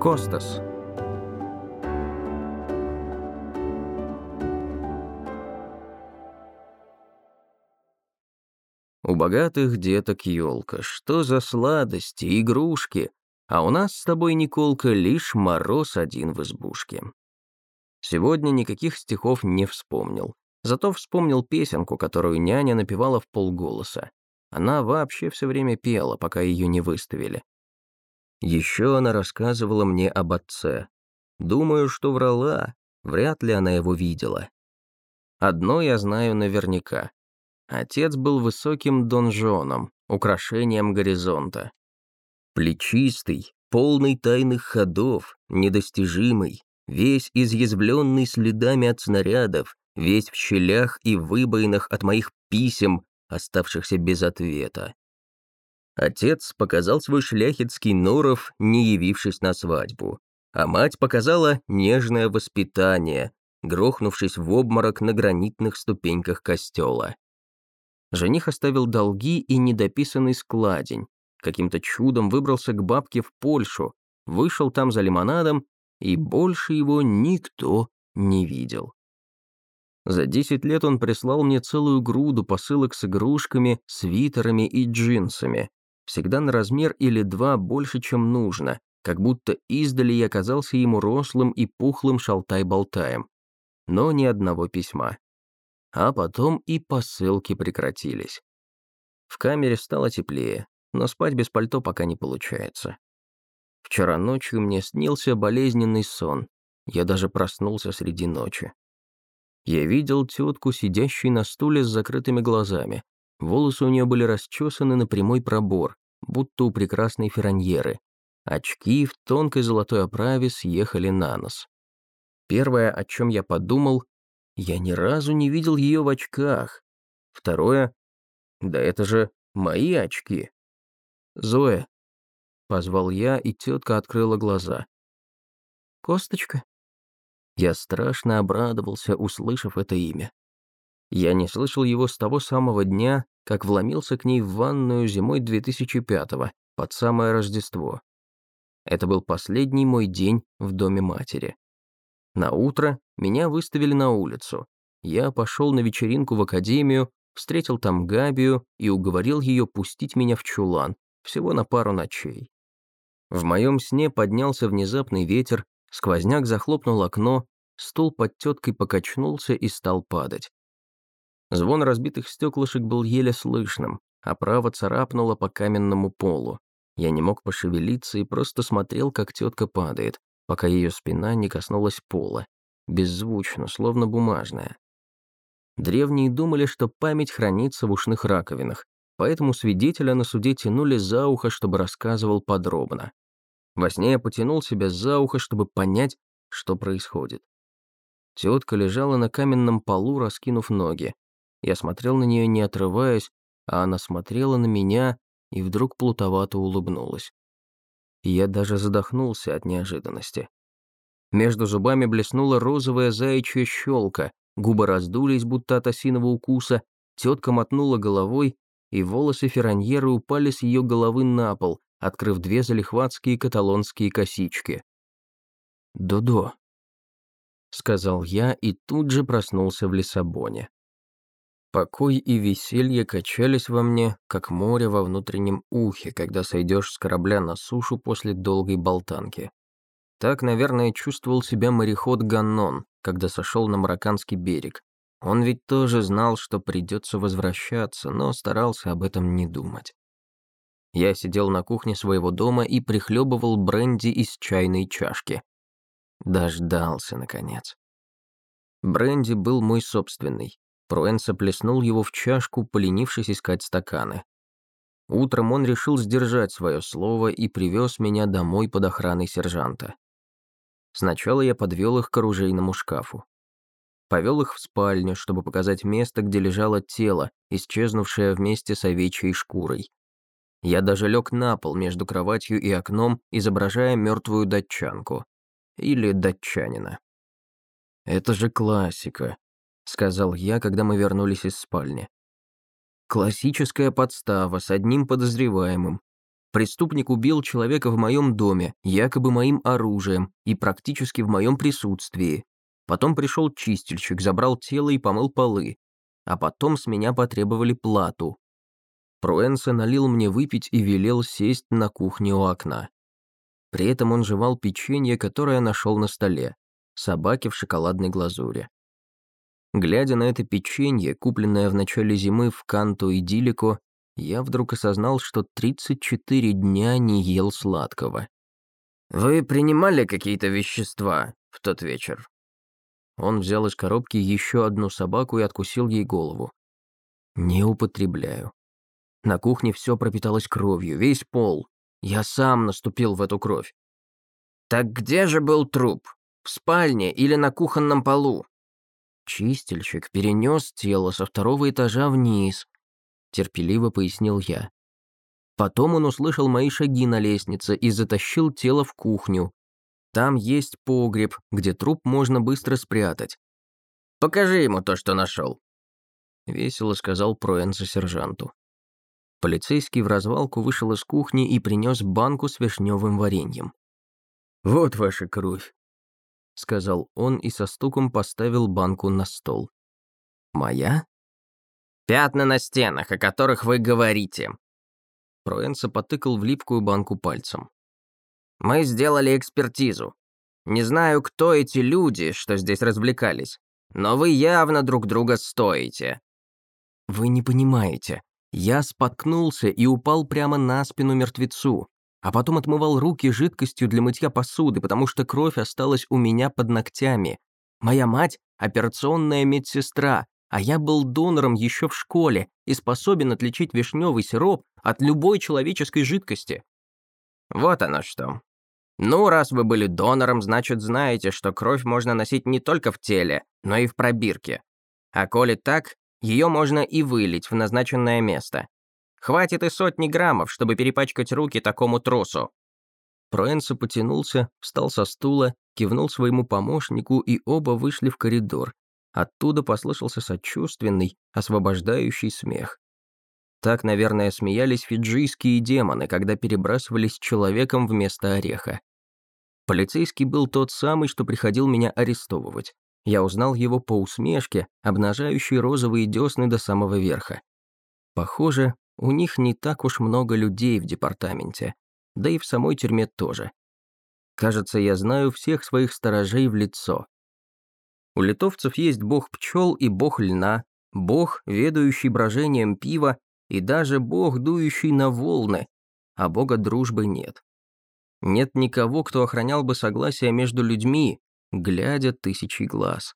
Костас. У богатых деток елка, что за сладости, игрушки, а у нас с тобой, Николка, лишь мороз один в избушке. Сегодня никаких стихов не вспомнил, зато вспомнил песенку, которую няня напевала в полголоса. Она вообще все время пела, пока ее не выставили. Еще она рассказывала мне об отце. Думаю, что врала, вряд ли она его видела. Одно я знаю наверняка. Отец был высоким донжоном, украшением горизонта. Плечистый, полный тайных ходов, недостижимый, весь изъязвленный следами от снарядов, весь в щелях и выбоинах от моих писем, оставшихся без ответа. Отец показал свой шляхетский норов, не явившись на свадьбу, а мать показала нежное воспитание, грохнувшись в обморок на гранитных ступеньках костела. Жених оставил долги и недописанный складень, каким-то чудом выбрался к бабке в Польшу, вышел там за лимонадом, и больше его никто не видел. За 10 лет он прислал мне целую груду посылок с игрушками, свитерами и джинсами, всегда на размер или два больше, чем нужно, как будто издали я казался ему рослым и пухлым шалтай-болтаем. Но ни одного письма. А потом и посылки прекратились. В камере стало теплее, но спать без пальто пока не получается. Вчера ночью мне снился болезненный сон. Я даже проснулся среди ночи. Я видел тетку, сидящую на стуле с закрытыми глазами, Волосы у нее были расчесаны на прямой пробор, будто у прекрасной ферраньеры. Очки в тонкой золотой оправе съехали на нос. Первое, о чем я подумал, я ни разу не видел ее в очках. Второе, да это же мои очки. Зоя, позвал я, и тетка открыла глаза. Косточка? Я страшно обрадовался, услышав это имя. Я не слышал его с того самого дня, как вломился к ней в ванную зимой 2005-го, под самое Рождество. Это был последний мой день в доме матери. На утро меня выставили на улицу. Я пошел на вечеринку в академию, встретил там Габию и уговорил ее пустить меня в чулан, всего на пару ночей. В моем сне поднялся внезапный ветер, сквозняк захлопнул окно, стул под теткой покачнулся и стал падать. Звон разбитых стеклышек был еле слышным, а право царапнуло по каменному полу. Я не мог пошевелиться и просто смотрел, как тетка падает, пока ее спина не коснулась пола. Беззвучно, словно бумажная. Древние думали, что память хранится в ушных раковинах, поэтому свидетеля на суде тянули за ухо, чтобы рассказывал подробно. Во сне я потянул себя за ухо, чтобы понять, что происходит. Тетка лежала на каменном полу, раскинув ноги. Я смотрел на нее, не отрываясь, а она смотрела на меня и вдруг плутовато улыбнулась. я даже задохнулся от неожиданности. Между зубами блеснула розовая заячья щелка, губы раздулись, будто от осиного укуса, тетка мотнула головой, и волосы Ферраньеры упали с ее головы на пол, открыв две залихватские каталонские косички. «Додо», — сказал я и тут же проснулся в Лиссабоне. Покой и веселье качались во мне, как море во внутреннем ухе, когда сойдешь с корабля на сушу после долгой болтанки. Так, наверное, чувствовал себя мореход Ганнон, когда сошел на марокканский берег. Он ведь тоже знал, что придется возвращаться, но старался об этом не думать. Я сидел на кухне своего дома и прихлебывал бренди из чайной чашки. Дождался, наконец. Бренди был мой собственный, Пруэнса плеснул его в чашку, поленившись искать стаканы. Утром он решил сдержать свое слово и привез меня домой под охраной сержанта. Сначала я подвел их к оружейному шкафу. Повел их в спальню, чтобы показать место, где лежало тело, исчезнувшее вместе с овечьей шкурой. Я даже лег на пол между кроватью и окном, изображая мертвую датчанку. Или датчанина. Это же классика сказал я, когда мы вернулись из спальни. Классическая подстава с одним подозреваемым. Преступник убил человека в моем доме, якобы моим оружием и практически в моем присутствии. Потом пришел чистильщик, забрал тело и помыл полы. А потом с меня потребовали плату. Пруэнса налил мне выпить и велел сесть на кухне у окна. При этом он жевал печенье, которое нашел на столе, собаки в шоколадной глазури. Глядя на это печенье, купленное в начале зимы в Канту и Дилико, я вдруг осознал, что 34 дня не ел сладкого. «Вы принимали какие-то вещества в тот вечер?» Он взял из коробки еще одну собаку и откусил ей голову. «Не употребляю. На кухне все пропиталось кровью, весь пол. Я сам наступил в эту кровь. «Так где же был труп? В спальне или на кухонном полу?» Чистильщик перенес тело со второго этажа вниз, терпеливо пояснил я. Потом он услышал мои шаги на лестнице и затащил тело в кухню. Там есть погреб, где труп можно быстро спрятать. «Покажи ему то, что нашел», — весело сказал Проэнса сержанту. Полицейский в развалку вышел из кухни и принес банку с вишневым вареньем. «Вот ваша кровь», — сказал он и со стуком поставил банку на стол. «Моя?» «Пятна на стенах, о которых вы говорите». Проэнса потыкал в липкую банку пальцем. «Мы сделали экспертизу. Не знаю, кто эти люди, что здесь развлекались, но вы явно друг друга стоите». «Вы не понимаете. Я споткнулся и упал прямо на спину мертвецу, а потом отмывал руки жидкостью для мытья посуды, потому что кровь осталась у меня под ногтями. Моя мать – операционная медсестра, а я был донором еще в школе и способен отличить вишневый сироп от любой человеческой жидкости. Вот оно что. Ну, раз вы были донором, значит, знаете, что кровь можно носить не только в теле, но и в пробирке. А коли так, ее можно и вылить в назначенное место. Хватит и сотни граммов, чтобы перепачкать руки такому трусу». Проэнсо потянулся, встал со стула, кивнул своему помощнику, и оба вышли в коридор. Оттуда послышался сочувственный, освобождающий смех. Так, наверное, смеялись фиджийские демоны, когда перебрасывались человеком вместо ореха. Полицейский был тот самый, что приходил меня арестовывать. Я узнал его по усмешке, обнажающей розовые десны до самого верха. Похоже, у них не так уж много людей в департаменте, да и в самой тюрьме тоже. Кажется, я знаю всех своих сторожей в лицо. У литовцев есть бог пчел и бог льна, бог, ведающий брожением пива, и даже бог, дующий на волны, а бога дружбы нет. Нет никого, кто охранял бы согласие между людьми, глядя тысячи глаз.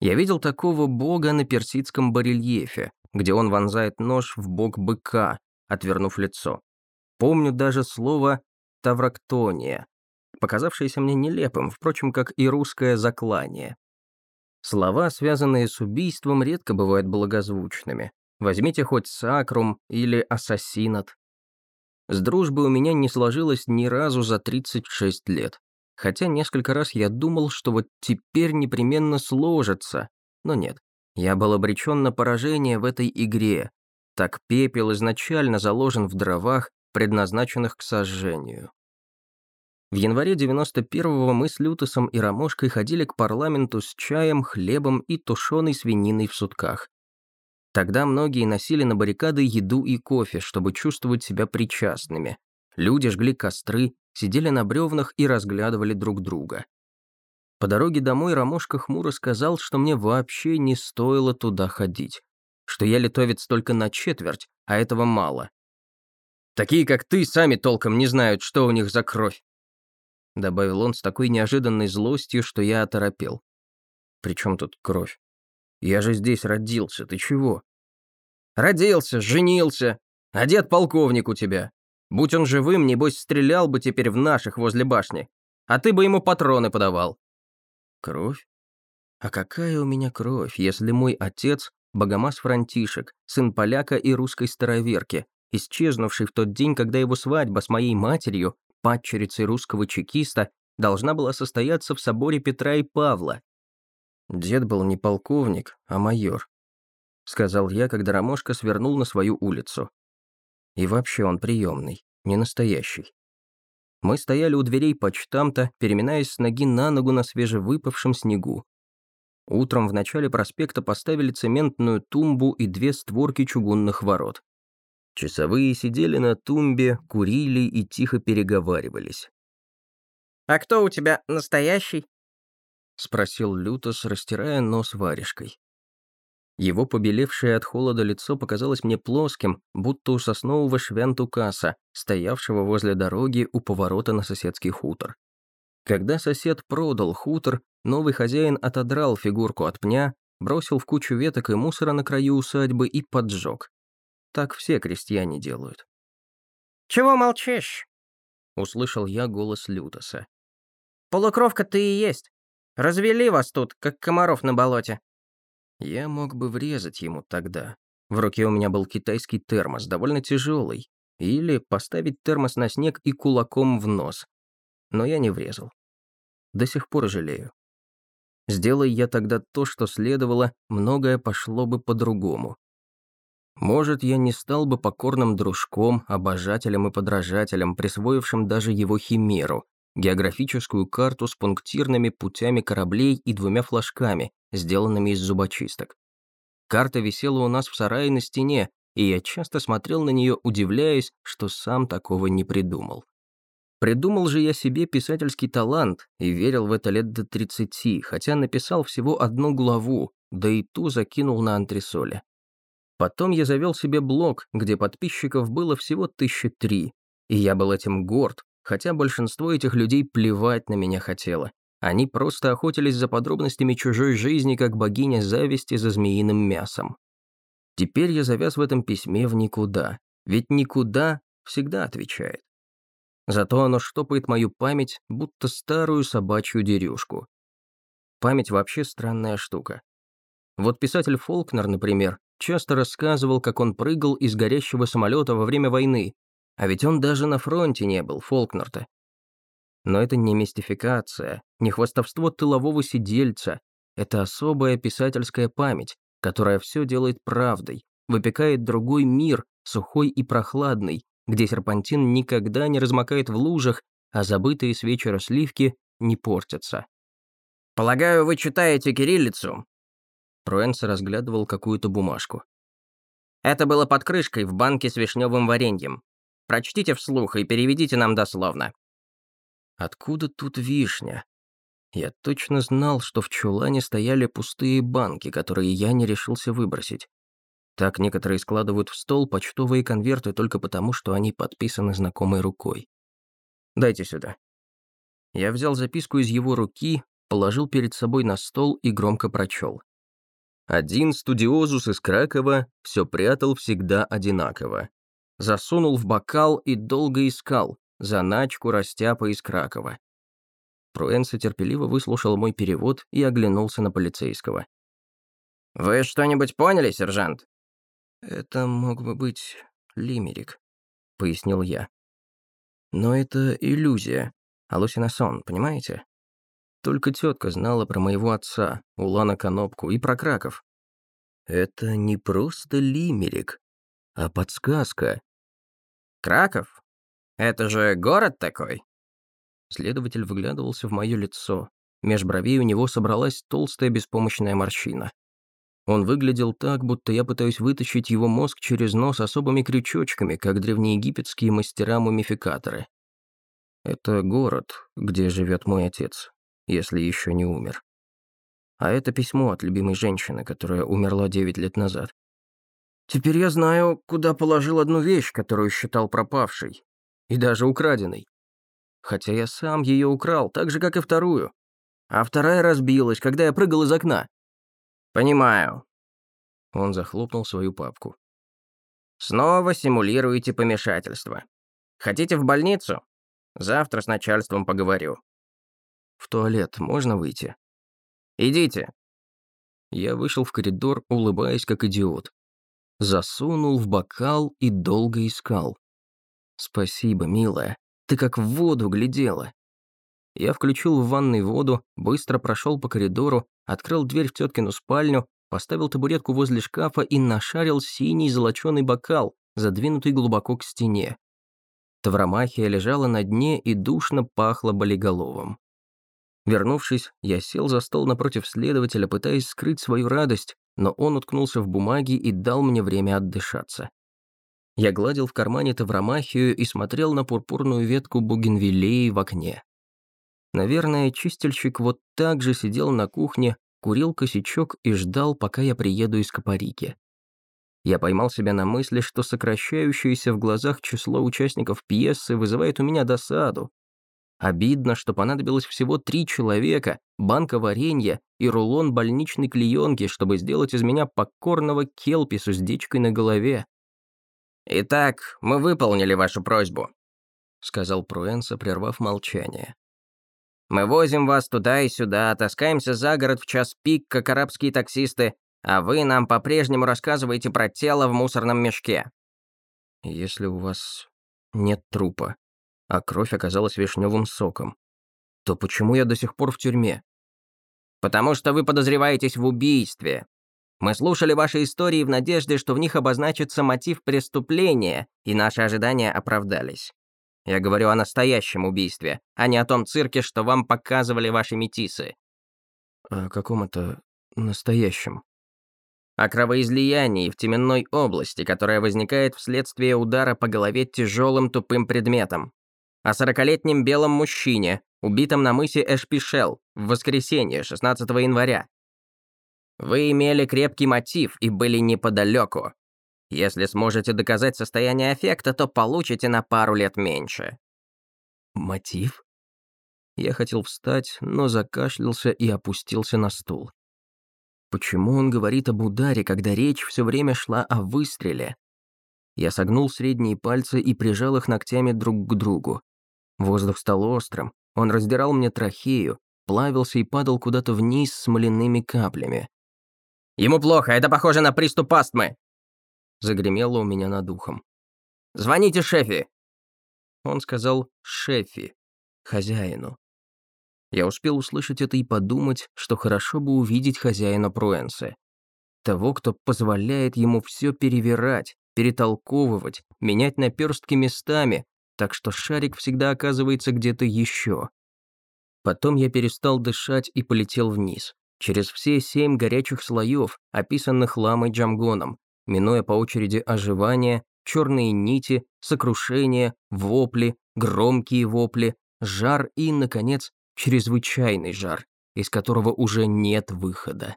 Я видел такого бога на персидском барельефе, где он вонзает нож в бок быка, отвернув лицо. Помню даже слово «таврактония», показавшееся мне нелепым, впрочем, как и русское «заклание». Слова, связанные с убийством, редко бывают благозвучными. Возьмите хоть сакрум или ассасинат. С дружбой у меня не сложилось ни разу за 36 лет. Хотя несколько раз я думал, что вот теперь непременно сложится. Но нет, я был обречен на поражение в этой игре. Так пепел изначально заложен в дровах, предназначенных к сожжению. В январе 91-го мы с Лютосом и Ромошкой ходили к парламенту с чаем, хлебом и тушеной свининой в сутках. Тогда многие носили на баррикады еду и кофе, чтобы чувствовать себя причастными. Люди жгли костры, сидели на бревнах и разглядывали друг друга. По дороге домой Ромошка хмуро сказал, что мне вообще не стоило туда ходить, что я литовец только на четверть, а этого мало. «Такие, как ты, сами толком не знают, что у них за кровь», добавил он с такой неожиданной злостью, что я оторопел. «При чем тут кровь? Я же здесь родился, ты чего?» «Родился, женился, а дед полковник у тебя. Будь он живым, небось, стрелял бы теперь в наших возле башни. А ты бы ему патроны подавал». «Кровь? А какая у меня кровь, если мой отец – Богомаз Франтишек, сын поляка и русской староверки, исчезнувший в тот день, когда его свадьба с моей матерью, падчерицей русского чекиста, должна была состояться в соборе Петра и Павла. Дед был не полковник, а майор, сказал я, когда Ромошка свернул на свою улицу. И вообще он приемный. не настоящий. Мы стояли у дверей почтамта, переминаясь с ноги на ногу на свежевыпавшем снегу. Утром в начале проспекта поставили цементную тумбу и две створки чугунных ворот. Часовые сидели на тумбе, курили и тихо переговаривались. «А кто у тебя настоящий?» — спросил Лютос, растирая нос варежкой. Его побелевшее от холода лицо показалось мне плоским, будто у соснового швянтукаса, стоявшего возле дороги у поворота на соседский хутор. Когда сосед продал хутор, новый хозяин отодрал фигурку от пня, бросил в кучу веток и мусора на краю усадьбы и поджег. Так все крестьяне делают. «Чего молчишь?» — услышал я голос Лютоса. «Полукровка ты и есть. Развели вас тут, как комаров на болоте. Я мог бы врезать ему тогда. В руке у меня был китайский термос, довольно тяжелый. Или поставить термос на снег и кулаком в нос. Но я не врезал. До сих пор жалею. Сделай я тогда то, что следовало, многое пошло бы по-другому. Может, я не стал бы покорным дружком, обожателем и подражателем, присвоившим даже его химеру, географическую карту с пунктирными путями кораблей и двумя флажками, сделанными из зубочисток. Карта висела у нас в сарае на стене, и я часто смотрел на нее, удивляясь, что сам такого не придумал. Придумал же я себе писательский талант и верил в это лет до 30, хотя написал всего одну главу, да и ту закинул на антресоле. Потом я завел себе блог, где подписчиков было всего тысячи три, и я был этим горд, хотя большинство этих людей плевать на меня хотело. Они просто охотились за подробностями чужой жизни, как богиня зависти за змеиным мясом. Теперь я завяз в этом письме в никуда, ведь никуда всегда отвечает. Зато оно штопает мою память, будто старую собачью дерюшку. Память вообще странная штука. Вот писатель Фолкнер, например, часто рассказывал, как он прыгал из горящего самолета во время войны, а ведь он даже на фронте не был, Фолкнер-то. Но это не мистификация, не хвастовство тылового сидельца. Это особая писательская память, которая все делает правдой, выпекает другой мир, сухой и прохладный, где серпантин никогда не размокает в лужах, а забытые с вечера сливки не портятся. «Полагаю, вы читаете кириллицу?» Пруэнс разглядывал какую-то бумажку. «Это было под крышкой в банке с вишневым вареньем. Прочтите вслух и переведите нам дословно. Откуда тут вишня? Я точно знал, что в чулане стояли пустые банки, которые я не решился выбросить. Так некоторые складывают в стол почтовые конверты только потому, что они подписаны знакомой рукой. «Дайте сюда». Я взял записку из его руки, положил перед собой на стол и громко прочел. Один студиозус из Кракова все прятал всегда одинаково. Засунул в бокал и долго искал, заначку растяпа из Кракова. Пруэнса терпеливо выслушал мой перевод и оглянулся на полицейского. «Вы что-нибудь поняли, сержант?» «Это мог бы быть лимерик», — пояснил я. «Но это иллюзия, аллюцинасон, понимаете? Только тетка знала про моего отца, Улана Конопку, и про Краков. Это не просто лимерик, а подсказка». «Краков? Это же город такой?» Следователь выглядывался в мое лицо. Меж бровей у него собралась толстая беспомощная морщина. Он выглядел так, будто я пытаюсь вытащить его мозг через нос особыми крючочками, как древнеегипетские мастера-мумификаторы. Это город, где живет мой отец, если еще не умер. А это письмо от любимой женщины, которая умерла девять лет назад. Теперь я знаю, куда положил одну вещь, которую считал пропавшей и даже украденной. Хотя я сам ее украл, так же, как и вторую. А вторая разбилась, когда я прыгал из окна. «Понимаю». Он захлопнул свою папку. «Снова симулируете помешательство. Хотите в больницу? Завтра с начальством поговорю». «В туалет можно выйти?» «Идите». Я вышел в коридор, улыбаясь как идиот. Засунул в бокал и долго искал. «Спасибо, милая. Ты как в воду глядела». Я включил в ванной воду, быстро прошел по коридору, открыл дверь в теткину спальню, поставил табуретку возле шкафа и нашарил синий золоченый бокал, задвинутый глубоко к стене. Тавромахия лежала на дне и душно пахло болиголовом. Вернувшись, я сел за стол напротив следователя, пытаясь скрыть свою радость, но он уткнулся в бумаги и дал мне время отдышаться. Я гладил в кармане тавромахию и смотрел на пурпурную ветку бугенвиллеи в окне. Наверное, чистильщик вот так же сидел на кухне, курил косячок и ждал, пока я приеду из Капарики. Я поймал себя на мысли, что сокращающееся в глазах число участников пьесы вызывает у меня досаду. Обидно, что понадобилось всего три человека, банка варенья и рулон больничной клеенки, чтобы сделать из меня покорного келпи с уздечкой на голове. «Итак, мы выполнили вашу просьбу», — сказал Пруэнса, прервав молчание. «Мы возим вас туда и сюда, таскаемся за город в час пик, как арабские таксисты, а вы нам по-прежнему рассказываете про тело в мусорном мешке». «Если у вас нет трупа, а кровь оказалась вишневым соком, то почему я до сих пор в тюрьме?» «Потому что вы подозреваетесь в убийстве. Мы слушали ваши истории в надежде, что в них обозначится мотив преступления, и наши ожидания оправдались. Я говорю о настоящем убийстве, а не о том цирке, что вам показывали ваши метисы». «О каком это настоящем?» о кровоизлиянии в теменной области, которая возникает вследствие удара по голове тяжелым тупым предметом. О сорокалетнем белом мужчине, убитом на мысе Эшпишел в воскресенье 16 января. Вы имели крепкий мотив и были неподалеку. Если сможете доказать состояние аффекта, то получите на пару лет меньше. Мотив? Я хотел встать, но закашлялся и опустился на стул. Почему он говорит об ударе, когда речь все время шла о выстреле? Я согнул средние пальцы и прижал их ногтями друг к другу. Воздух стал острым, он раздирал мне трахею, плавился и падал куда-то вниз с смоляными каплями. «Ему плохо, это похоже на приступ астмы!» Загремело у меня над ухом. «Звоните Шефи!» Он сказал «Шефи», хозяину. Я успел услышать это и подумать, что хорошо бы увидеть хозяина Пруэнсе. Того, кто позволяет ему все перевирать, перетолковывать, менять наперстки местами, так что шарик всегда оказывается где-то еще. Потом я перестал дышать и полетел вниз, через все семь горячих слоев, описанных ламой Джамгоном, минуя по очереди оживания, черные нити, сокрушения, вопли, громкие вопли, жар и, наконец, чрезвычайный жар, из которого уже нет выхода.